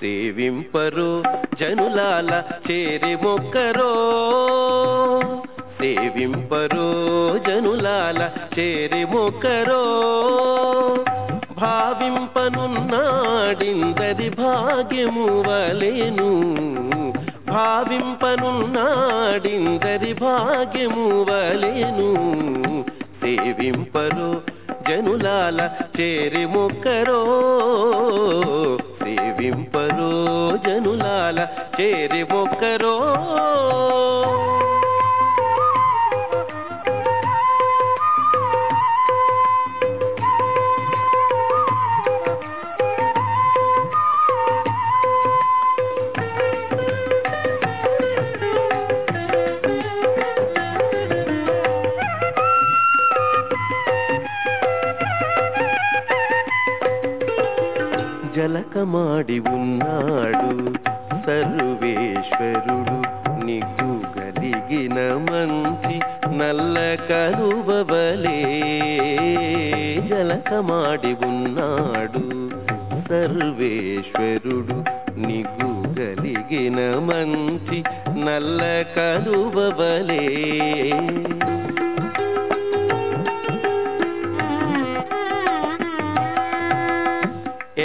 సేవింపరు జనులాల చేరి మొక్కరో. సేవింపరు జనులాల చేరి మొక్కరో. భావింపనున్నాడిందరి భాగ్యము వలేను. భావింపనున్నాడిందరి భాగ్యము వలేను. సేవింపరు జనులాల చేరి మొక్కరో సేవింపరో జనులాల చేరి మొక్కరో. కలకమాడి ఉన్నాడు సర్వేశ్వరుడు నిగ్గు గలిగిన మంచి నల్ల కరువలే జలకమాడి ఉన్నాడు సర్వేశ్వరుడు నిగ్గు గలిగిన మంచి నల్ల కరువలే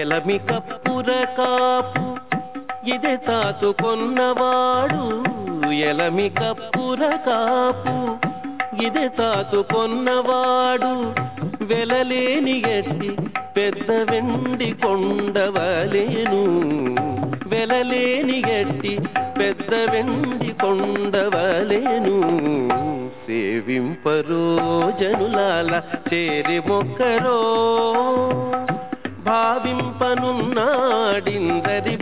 ఎలమి కప్పుర కాపు ఇది తాచుకొన్నవాడు ఎలమి కప్పుర కాపు ఇది తాచుకొన్నవాడు వెలలేని గట్టి పెద్ద వెండి కొండవలేను. వెలలేని గట్టి పెద్ద వెండి కొండవలేను. సేవింపరో జనులాల చేరి మొక్కరో. భావింపనున్నాడిందరి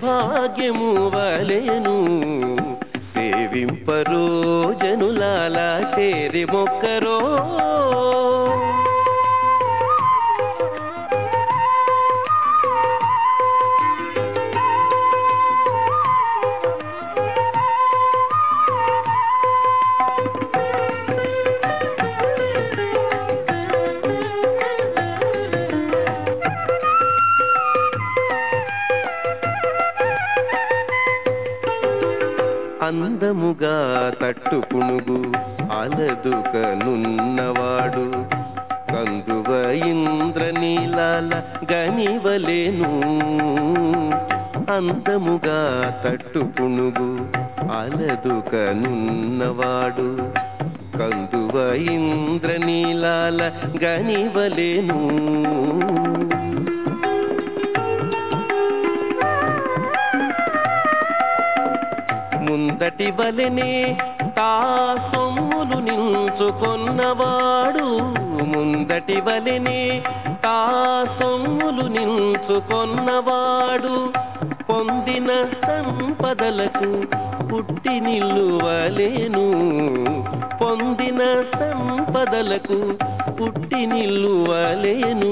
భాగ్యము వలెను సేవింపరో జనులాలా చేరి మొక్కరో అందముగా తట్టు పుణుగు అలదుకనున్నవాడు. కందువ ఇంద్రనీలాల గనివలేను. అందముగా తట్టు పుణుగు అలదుకనున్నవాడు. కందువ ఇంద్రనీలాల గనివలేను. అంతటి వలెనే తా సొమ్ములు నించుకొన్నవాడు. ముందటి వలెనే తా సొమ్ములు నించుకొన్నవాడు. పొందిన సంపదలకు పుట్టి నిల్లువలేను పొందిన సంపదలకు పుట్టి నిల్లువలేను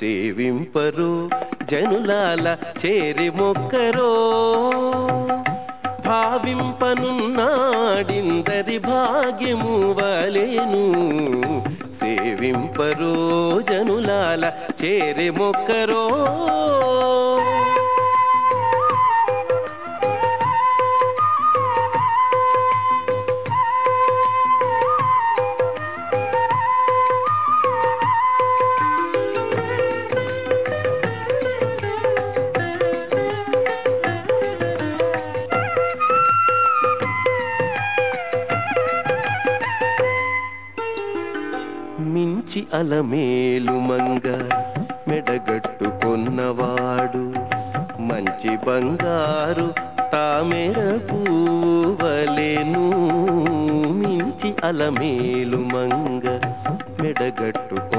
సేవింపరు జనులాల చేరి మొక్కరో. భావింపనున్నాడిందరి భాగ్యము వలేను సేవింపరో జనులాల చేరే మొక్కరో అలమేలు మంగ మెడగట్టుకున్నవాడు మంచి బంగారు తామెర పూవలేను మించి అలమేలు మంగ మెడగట్టుకున్నవాడు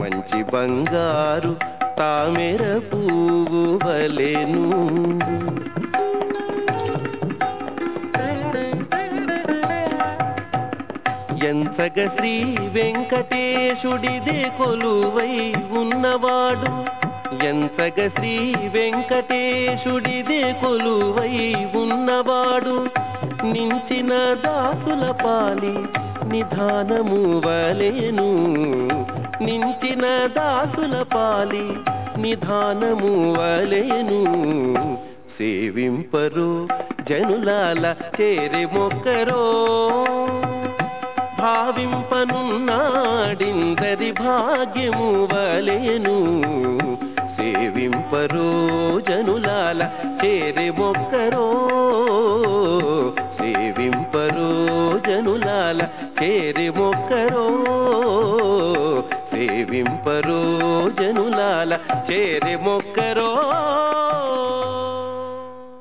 మంచి బంగారు తామెర పూవలేను ఎంతగ శ్రీ వెంకటేశుడిదే కొలువై ఉన్నవాడు. ఎంతగ శ్రీ వెంకటేశుడిదే కొలువై ఉన్నవాడు. నించిన దాసుల పాలి నిధానము వలేను. నించిన దాసుల పాలి నిధానము వలేను. సేవింపరు జనులాల చేరి మొక్కరో. భావింపనున్నాడిందరి భాగ్యము వలెను సేవింపరు జనులాల చేరి మొక్కరో సేవింపరు జనులాల చేరి మొక్కరో సేవింపరు జనులాల చేరి మొక్కరో